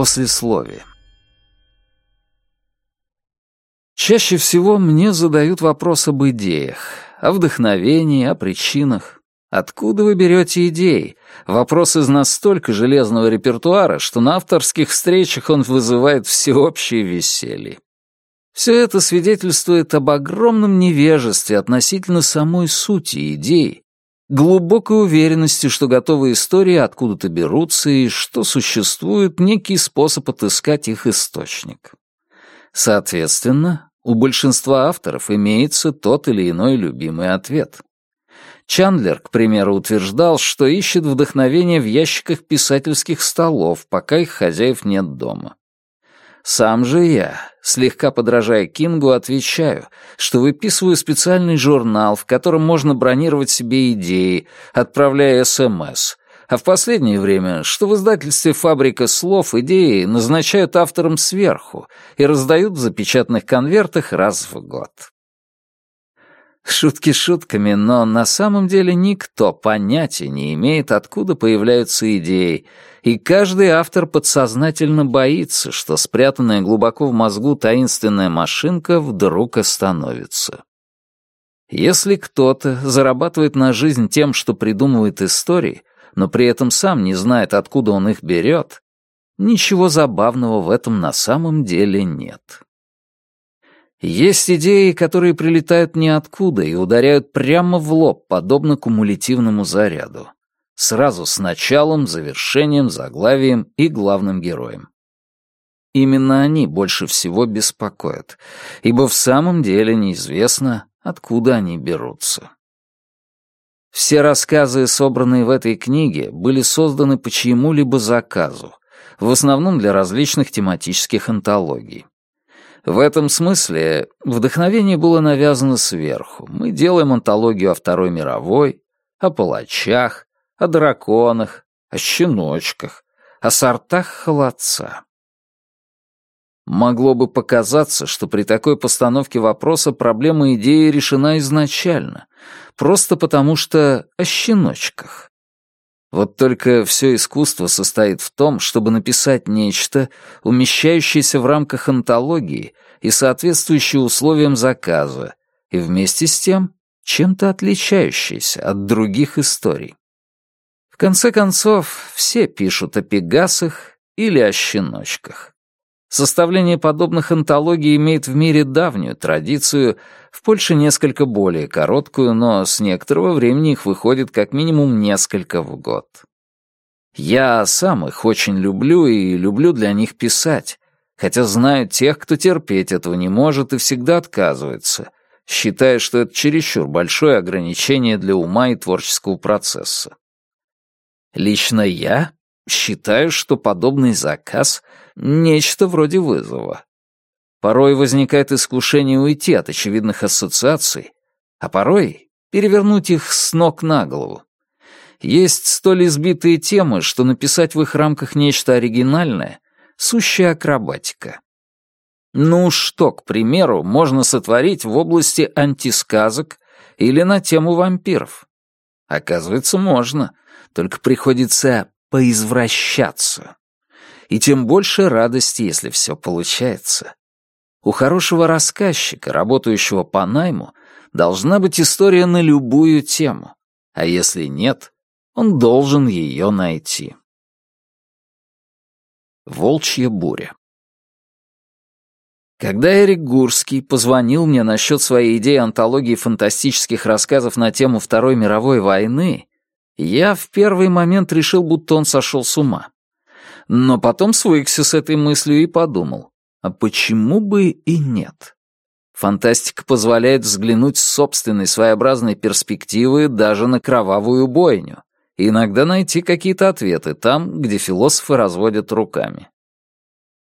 Послесловие. Чаще всего мне задают вопрос об идеях, о вдохновении, о причинах. Откуда вы берете идеи? Вопрос из настолько железного репертуара, что на авторских встречах он вызывает всеобщее веселье. Все это свидетельствует об огромном невежестве относительно самой сути идей, глубокой уверенности, что готовые истории откуда-то берутся и что существует некий способ отыскать их источник. Соответственно, у большинства авторов имеется тот или иной любимый ответ. Чандлер, к примеру, утверждал, что ищет вдохновение в ящиках писательских столов, пока их хозяев нет дома. Сам же я, слегка подражая Кингу, отвечаю, что выписываю специальный журнал, в котором можно бронировать себе идеи, отправляя СМС, а в последнее время, что в издательстве «Фабрика слов» идеи назначают авторам сверху и раздают в запечатанных конвертах раз в год. Шутки шутками, но на самом деле никто понятия не имеет, откуда появляются идеи, и каждый автор подсознательно боится, что спрятанная глубоко в мозгу таинственная машинка вдруг остановится. Если кто-то зарабатывает на жизнь тем, что придумывает истории, но при этом сам не знает, откуда он их берет, ничего забавного в этом на самом деле нет. Есть идеи, которые прилетают ниоткуда и ударяют прямо в лоб, подобно кумулятивному заряду. Сразу с началом, завершением, заглавием и главным героем. Именно они больше всего беспокоят, ибо в самом деле неизвестно, откуда они берутся. Все рассказы, собранные в этой книге, были созданы по чьему-либо заказу, в основном для различных тематических антологий. В этом смысле вдохновение было навязано сверху. Мы делаем антологию о Второй мировой, о палачах, о драконах, о щеночках, о сортах холодца. Могло бы показаться, что при такой постановке вопроса проблема идеи решена изначально, просто потому что о щеночках. Вот только все искусство состоит в том, чтобы написать нечто, умещающееся в рамках антологии и соответствующее условиям заказа, и вместе с тем чем-то отличающееся от других историй. В конце концов, все пишут о пегасах или о щеночках. Составление подобных антологий имеет в мире давнюю традицию, в Польше несколько более короткую, но с некоторого времени их выходит как минимум несколько в год. Я сам их очень люблю и люблю для них писать, хотя знаю тех, кто терпеть этого не может и всегда отказывается, считая, что это чересчур большое ограничение для ума и творческого процесса. Лично я считаю, что подобный заказ — нечто вроде вызова. Порой возникает искушение уйти от очевидных ассоциаций, а порой перевернуть их с ног на голову. Есть столь избитые темы, что написать в их рамках нечто оригинальное — сущая акробатика. Ну что, к примеру, можно сотворить в области антисказок или на тему вампиров? Оказывается, можно, только приходится поизвращаться. И тем больше радости, если все получается. У хорошего рассказчика, работающего по найму, должна быть история на любую тему, а если нет, он должен ее найти. Волчья буря Когда Эрик Гурский позвонил мне насчет своей идеи антологии фантастических рассказов на тему Второй мировой войны, я в первый момент решил, будто он сошел с ума. Но потом свыкся с этой мыслью и подумал, а почему бы и нет? Фантастика позволяет взглянуть с собственной своеобразной перспективы даже на кровавую бойню и иногда найти какие-то ответы там, где философы разводят руками.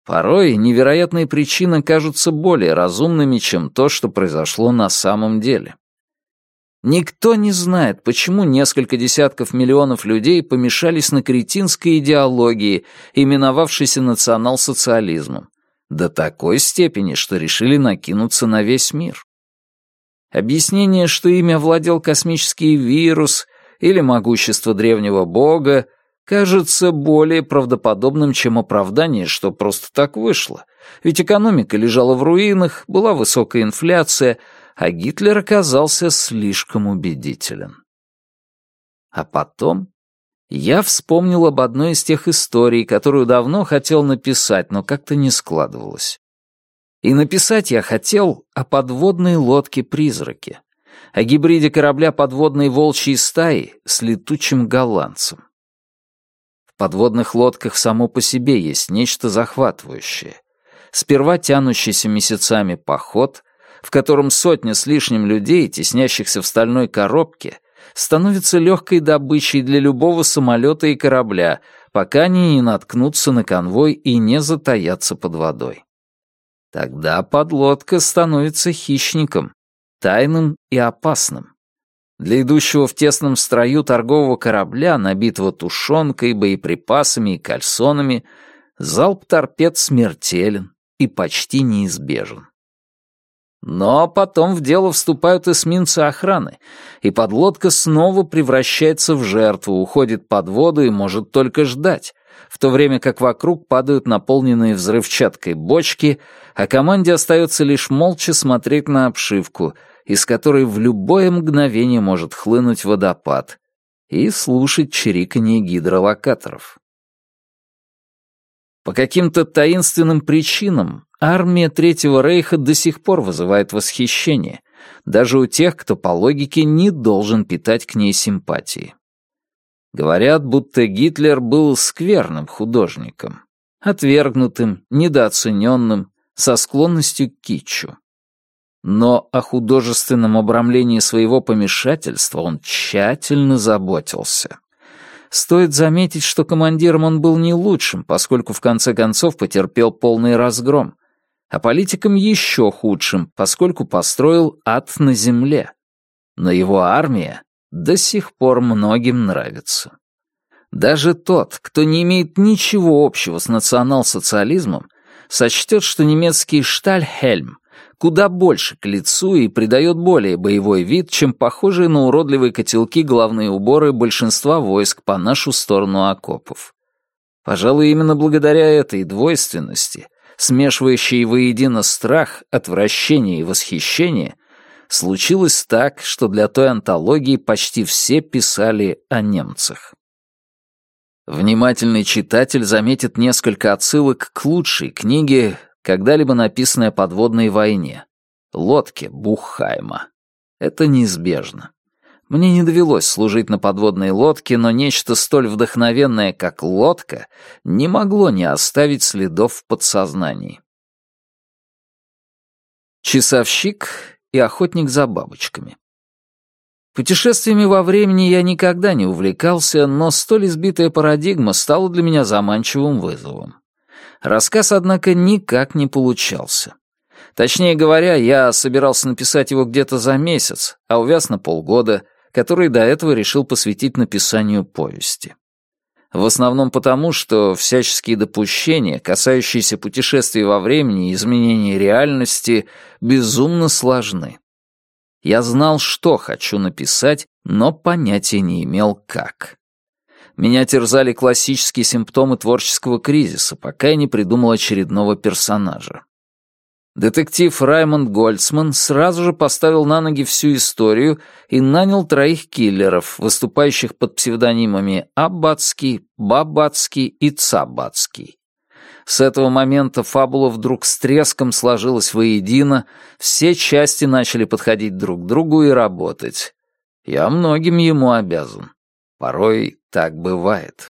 Порой невероятные причины кажутся более разумными, чем то, что произошло на самом деле. Никто не знает, почему несколько десятков миллионов людей помешались на кретинской идеологии, именовавшейся национал-социализмом, до такой степени, что решили накинуться на весь мир. Объяснение, что ими овладел космический вирус или могущество древнего бога, кажется более правдоподобным, чем оправдание, что просто так вышло. Ведь экономика лежала в руинах, была высокая инфляция, а Гитлер оказался слишком убедителен. А потом я вспомнил об одной из тех историй, которую давно хотел написать, но как-то не складывалось. И написать я хотел о подводной лодке-призраке, о гибриде корабля подводной волчьей стаи с летучим голландцем. В подводных лодках само по себе есть нечто захватывающее. Сперва тянущийся месяцами поход, в котором сотня с лишним людей, теснящихся в стальной коробке, становится легкой добычей для любого самолета и корабля, пока они не наткнутся на конвой и не затаятся под водой. Тогда подлодка становится хищником, тайным и опасным. Для идущего в тесном строю торгового корабля, набитого тушенкой, боеприпасами и кальсонами, залп торпед смертелен и почти неизбежен. Но потом в дело вступают эсминцы охраны, и подлодка снова превращается в жертву, уходит под воду и может только ждать, в то время как вокруг падают наполненные взрывчаткой бочки, а команде остается лишь молча смотреть на обшивку, из которой в любое мгновение может хлынуть водопад, и слушать чириканье гидролокаторов. По каким-то таинственным причинам армия Третьего Рейха до сих пор вызывает восхищение, даже у тех, кто по логике не должен питать к ней симпатии. Говорят, будто Гитлер был скверным художником, отвергнутым, недооцененным, со склонностью к китчу. Но о художественном обрамлении своего помешательства он тщательно заботился. Стоит заметить, что командиром он был не лучшим, поскольку в конце концов потерпел полный разгром, а политиком еще худшим, поскольку построил ад на земле. Но его армия до сих пор многим нравится. Даже тот, кто не имеет ничего общего с национал-социализмом, сочтет, что немецкий штальхельм куда больше к лицу и придает более боевой вид, чем похожие на уродливые котелки главные уборы большинства войск по нашу сторону окопов. Пожалуй, именно благодаря этой двойственности, смешивающей воедино страх, отвращение и восхищение, случилось так, что для той антологии почти все писали о немцах. Внимательный читатель заметит несколько отсылок к лучшей книге, когда-либо написанной о подводной войне — «Лодке Бухайма». Это неизбежно. Мне не довелось служить на подводной лодке, но нечто столь вдохновенное, как лодка, не могло не оставить следов в подсознании. Часовщик и охотник за бабочками. Путешествиями во времени я никогда не увлекался, но столь избитая парадигма стала для меня заманчивым вызовом. Рассказ, однако, никак не получался. Точнее говоря, я собирался написать его где-то за месяц, а увяз на полгода, который до этого решил посвятить написанию повести. В основном потому, что всяческие допущения, касающиеся путешествий во времени и изменения реальности, безумно сложны. Я знал, что хочу написать, но понятия не имел, как. Меня терзали классические симптомы творческого кризиса, пока я не придумал очередного персонажа. Детектив Раймонд Гольцман сразу же поставил на ноги всю историю и нанял троих киллеров, выступающих под псевдонимами Аббатский, Бабацкий и Цабацкий. С этого момента фабула вдруг с треском сложилась воедино, все части начали подходить друг к другу и работать. Я многим ему обязан. Порой так бывает.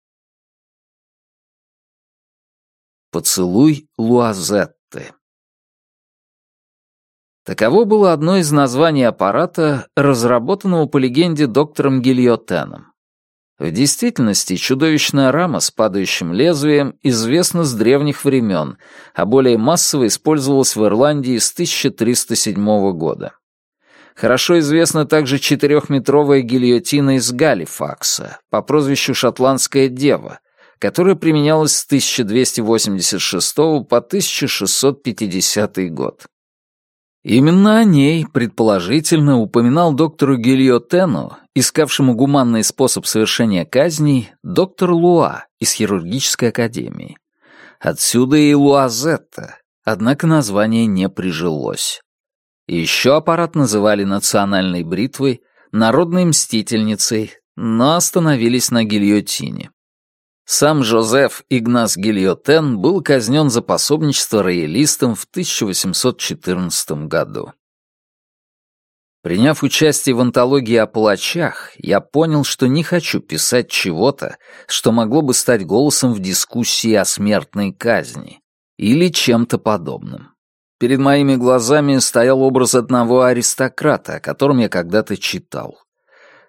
Поцелуй Луазетты Таково было одно из названий аппарата, разработанного по легенде доктором Гильотеном. В действительности чудовищная рама с падающим лезвием известна с древних времен, а более массово использовалась в Ирландии с 1307 года. Хорошо известна также четырехметровая гильотина из Галифакса по прозвищу «Шотландская дева», которая применялась с 1286 по 1650 год. Именно о ней, предположительно, упоминал доктору Гильотену, искавшему гуманный способ совершения казней, доктор Луа из хирургической академии. Отсюда и Луазетта, однако название не прижилось. Еще аппарат называли национальной бритвой, народной мстительницей, но остановились на гильотине. Сам Жозеф Игнас Гильотен был казнен за пособничество роялистам в 1814 году. Приняв участие в антологии о палачах, я понял, что не хочу писать чего-то, что могло бы стать голосом в дискуссии о смертной казни или чем-то подобным. Перед моими глазами стоял образ одного аристократа, о котором я когда-то читал.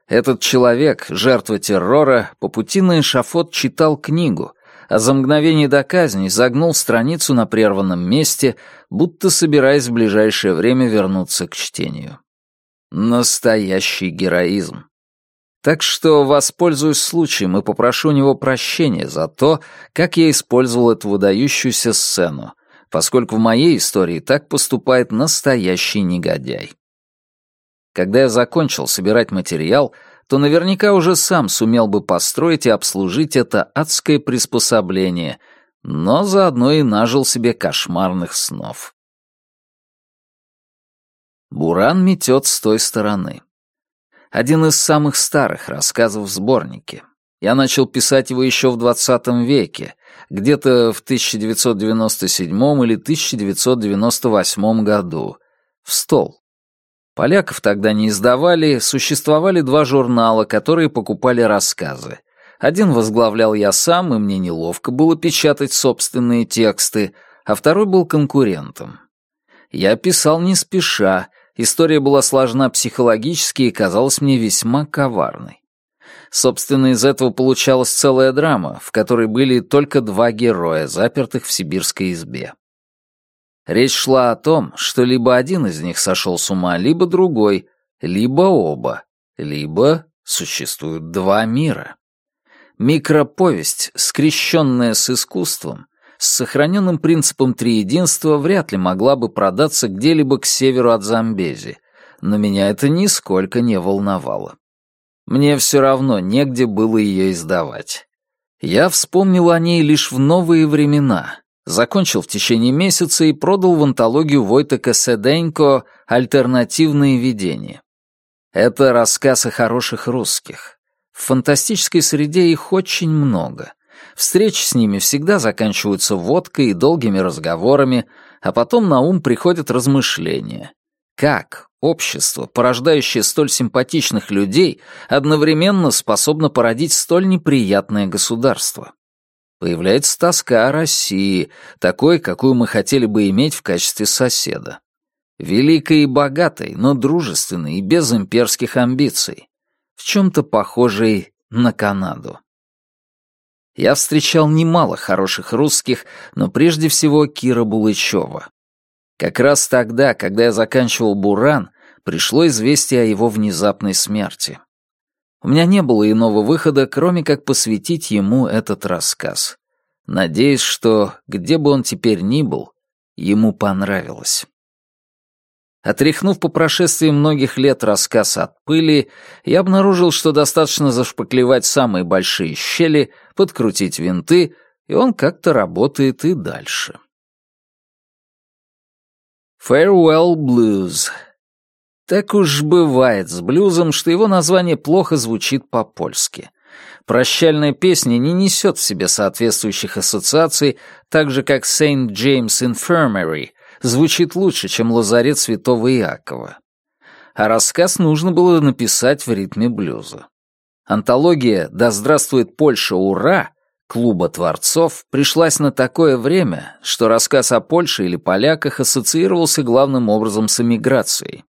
Этот человек, жертва террора, по пути на эшафот читал книгу, а за мгновение до казни загнул страницу на прерванном месте, будто собираясь в ближайшее время вернуться к чтению. Настоящий героизм. Так что воспользуюсь случаем и попрошу у него прощения за то, как я использовал эту выдающуюся сцену, поскольку в моей истории так поступает настоящий негодяй. Когда я закончил собирать материал, то наверняка уже сам сумел бы построить и обслужить это адское приспособление, но заодно и нажил себе кошмарных снов. Буран метет с той стороны. Один из самых старых рассказов в сборнике. Я начал писать его еще в 20 веке, где-то в 1997 или 1998 году, в стол. Поляков тогда не издавали, существовали два журнала, которые покупали рассказы. Один возглавлял я сам, и мне неловко было печатать собственные тексты, а второй был конкурентом. Я писал не спеша, история была сложна психологически и казалась мне весьма коварной. Собственно, из этого получалась целая драма, в которой были только два героя, запертых в сибирской избе. Речь шла о том, что либо один из них сошел с ума, либо другой, либо оба, либо существуют два мира. Микроповесть, скрещенная с искусством, с сохраненным принципом триединства, вряд ли могла бы продаться где-либо к северу от Замбези, но меня это нисколько не волновало. Мне все равно негде было ее издавать. Я вспомнил о ней лишь в новые времена, закончил в течение месяца и продал в антологию Войтека Седенько «Альтернативные видения». Это рассказ о хороших русских. В фантастической среде их очень много. Встречи с ними всегда заканчиваются водкой и долгими разговорами, а потом на ум приходят размышления. Как общество, порождающее столь симпатичных людей, одновременно способно породить столь неприятное государство? Появляется тоска о России, такой, какую мы хотели бы иметь в качестве соседа. Великой и богатой, но дружественной и без имперских амбиций. В чем-то похожей на Канаду. Я встречал немало хороших русских, но прежде всего Кира Булычева. Как раз тогда, когда я заканчивал «Буран», пришло известие о его внезапной смерти. У меня не было иного выхода, кроме как посвятить ему этот рассказ. Надеюсь, что, где бы он теперь ни был, ему понравилось. Отряхнув по прошествии многих лет рассказ от пыли, я обнаружил, что достаточно зашпаклевать самые большие щели, подкрутить винты, и он как-то работает и дальше. Farewell Blues так уж бывает с блюзом, что его название плохо звучит по-польски. Прощальная песня не несет в себе соответствующих ассоциаций, так же как Saint James Infirmary звучит лучше, чем лазарет святого Иакова. А рассказ нужно было написать в ритме блюза. Антология «Да здравствует Польша, ура!» клуба творцов пришлась на такое время, что рассказ о Польше или поляках ассоциировался главным образом с эмиграцией.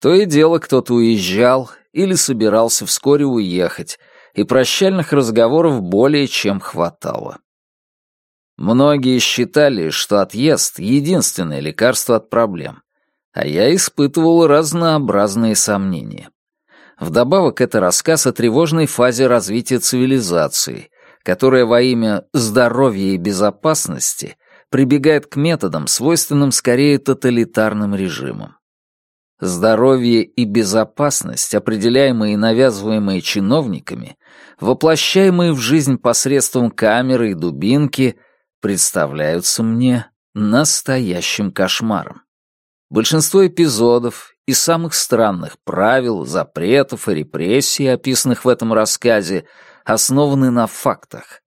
То и дело кто-то уезжал или собирался вскоре уехать, и прощальных разговоров более чем хватало. Многие считали, что отъезд — единственное лекарство от проблем, а я испытывал разнообразные сомнения. Вдобавок, это рассказ о тревожной фазе развития цивилизации, которая во имя здоровья и безопасности прибегает к методам, свойственным скорее тоталитарным режимам. Здоровье и безопасность, определяемые и навязываемые чиновниками, воплощаемые в жизнь посредством камеры и дубинки, представляются мне настоящим кошмаром. Большинство эпизодов и самых странных правил, запретов и репрессий, описанных в этом рассказе, основаны на фактах.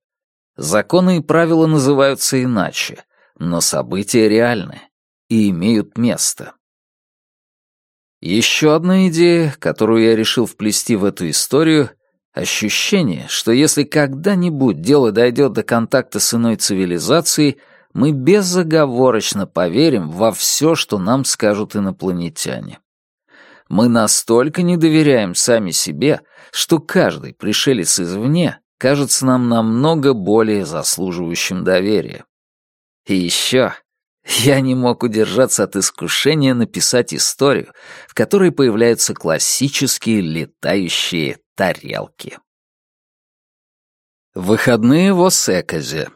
Законы и правила называются иначе, но события реальны и имеют место. Еще одна идея, которую я решил вплести в эту историю — ощущение, что если когда-нибудь дело дойдет до контакта с иной цивилизацией, мы безоговорочно поверим во все, что нам скажут инопланетяне. Мы настолько не доверяем сами себе, что каждый пришелец извне кажется нам намного более заслуживающим доверия. И еще я не мог удержаться от искушения написать историю, в которой появляются классические летающие тарелки. Выходные в Осеказе.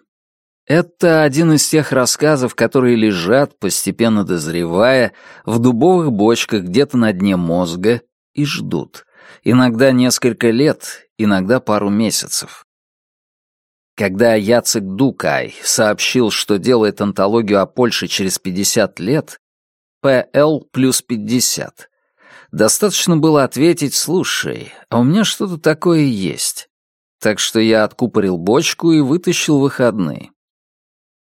Это один из тех рассказов, которые лежат, постепенно дозревая, в дубовых бочках где-то на дне мозга и ждут. Иногда несколько лет, иногда пару месяцев. Когда Яцек Дукай сообщил, что делает антологию о Польше через 50 лет, ПЛ плюс 50, достаточно было ответить «Слушай, а у меня что-то такое есть». Так что я откупорил бочку и вытащил выходные.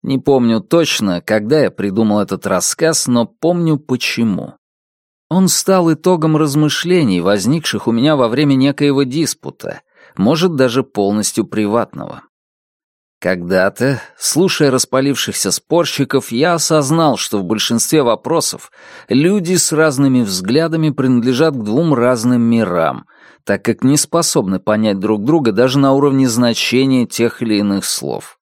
Не помню точно, когда я придумал этот рассказ, но помню почему. Он стал итогом размышлений, возникших у меня во время некоего диспута, может, даже полностью приватного. Когда-то, слушая распалившихся спорщиков, я осознал, что в большинстве вопросов люди с разными взглядами принадлежат к двум разным мирам, так как не способны понять друг друга даже на уровне значения тех или иных слов.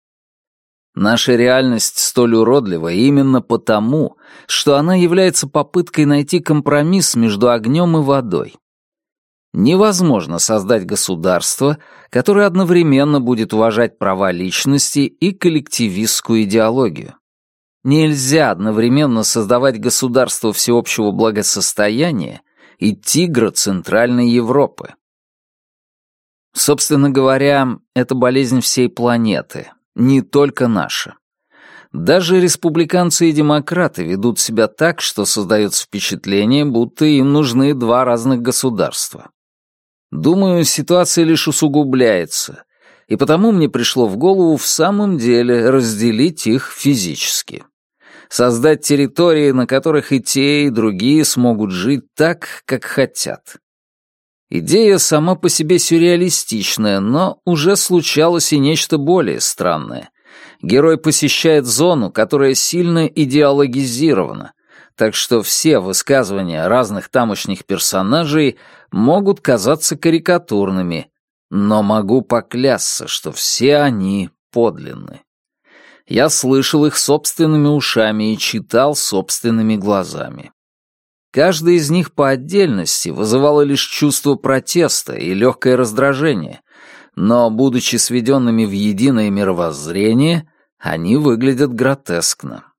Наша реальность столь уродлива именно потому, что она является попыткой найти компромисс между огнем и водой. Невозможно создать государство, которое одновременно будет уважать права личности и коллективистскую идеологию. Нельзя одновременно создавать государство всеобщего благосостояния и тигра Центральной Европы. Собственно говоря, это болезнь всей планеты, не только наша. Даже республиканцы и демократы ведут себя так, что создается впечатление, будто им нужны два разных государства. Думаю, ситуация лишь усугубляется, и потому мне пришло в голову в самом деле разделить их физически. Создать территории, на которых и те, и другие смогут жить так, как хотят. Идея сама по себе сюрреалистичная, но уже случалось и нечто более странное. Герой посещает зону, которая сильно идеологизирована, так что все высказывания разных тамошних персонажей могут казаться карикатурными, но могу поклясться, что все они подлинны. Я слышал их собственными ушами и читал собственными глазами. Каждая из них по отдельности вызывала лишь чувство протеста и легкое раздражение, но, будучи сведенными в единое мировоззрение, они выглядят гротескно.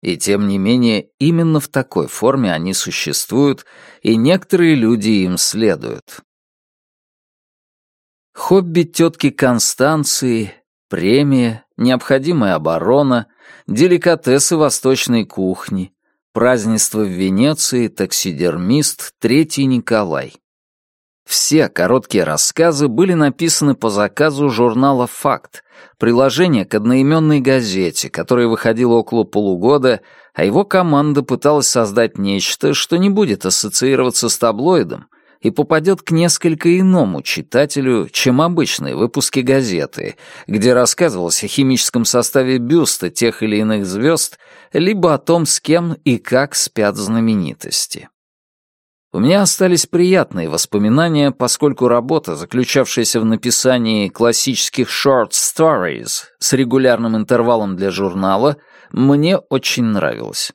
И тем не менее, именно в такой форме они существуют, и некоторые люди им следуют. Хобби тетки Констанции, премия, необходимая оборона, деликатесы восточной кухни, празднество в Венеции, таксидермист, Третий Николай. Все короткие рассказы были написаны по заказу журнала «Факт», приложение к одноименной газете, которая выходила около полугода, а его команда пыталась создать нечто, что не будет ассоциироваться с таблоидом и попадет к несколько иному читателю, чем обычные выпуски газеты, где рассказывалось о химическом составе бюста тех или иных звезд, либо о том, с кем и как спят знаменитости. У меня остались приятные воспоминания, поскольку работа, заключавшаяся в написании классических short stories с регулярным интервалом для журнала, мне очень нравилась.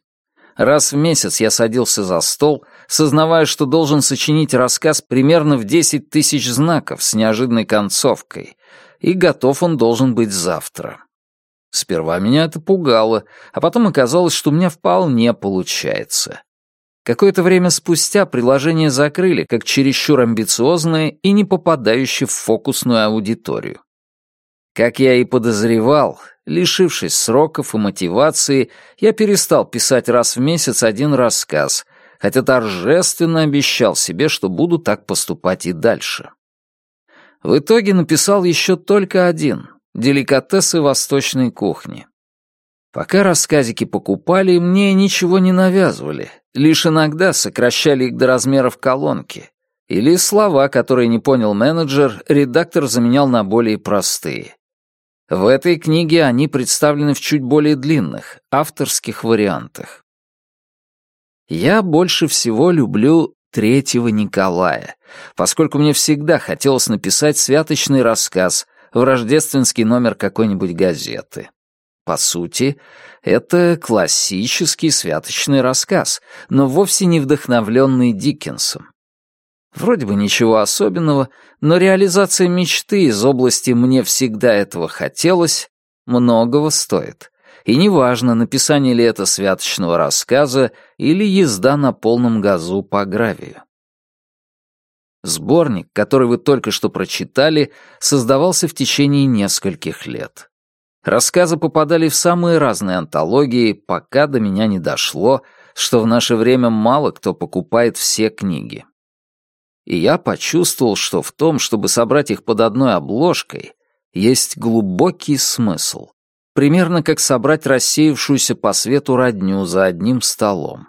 Раз в месяц я садился за стол, сознавая, что должен сочинить рассказ примерно в 10 тысяч знаков с неожиданной концовкой, и готов он должен быть завтра. Сперва меня это пугало, а потом оказалось, что у меня вполне получается. Какое-то время спустя приложение закрыли как чересчур амбициозное и не попадающее в фокусную аудиторию. Как я и подозревал, лишившись сроков и мотивации, я перестал писать раз в месяц один рассказ, хотя торжественно обещал себе, что буду так поступать и дальше. В итоге написал еще только один — «Деликатесы восточной кухни». Пока рассказики покупали, мне ничего не навязывали, лишь иногда сокращали их до размеров колонки. Или слова, которые не понял менеджер, редактор заменял на более простые. В этой книге они представлены в чуть более длинных, авторских вариантах. Я больше всего люблю третьего Николая, поскольку мне всегда хотелось написать святочный рассказ в рождественский номер какой-нибудь газеты. По сути, это классический святочный рассказ, но вовсе не вдохновленный Диккенсом. Вроде бы ничего особенного, но реализация мечты из области «мне всегда этого хотелось» многого стоит. И неважно, написание ли это святочного рассказа или езда на полном газу по гравию. Сборник, который вы только что прочитали, создавался в течение нескольких лет. Рассказы попадали в самые разные антологии, пока до меня не дошло, что в наше время мало кто покупает все книги. И я почувствовал, что в том, чтобы собрать их под одной обложкой, есть глубокий смысл примерно как собрать рассеявшуюся по свету родню за одним столом.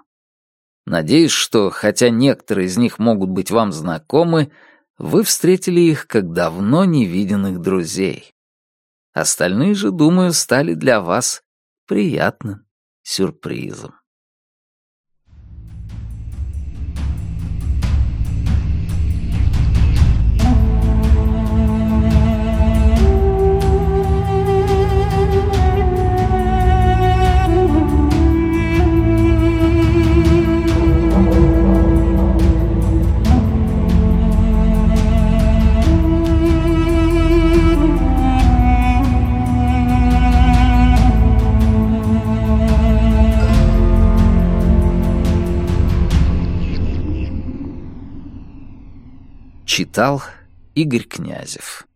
Надеюсь, что, хотя некоторые из них могут быть вам знакомы, вы встретили их как давно невиденных друзей. Остальные же, думаю, стали для вас приятным сюрпризом. Читал Игорь Князев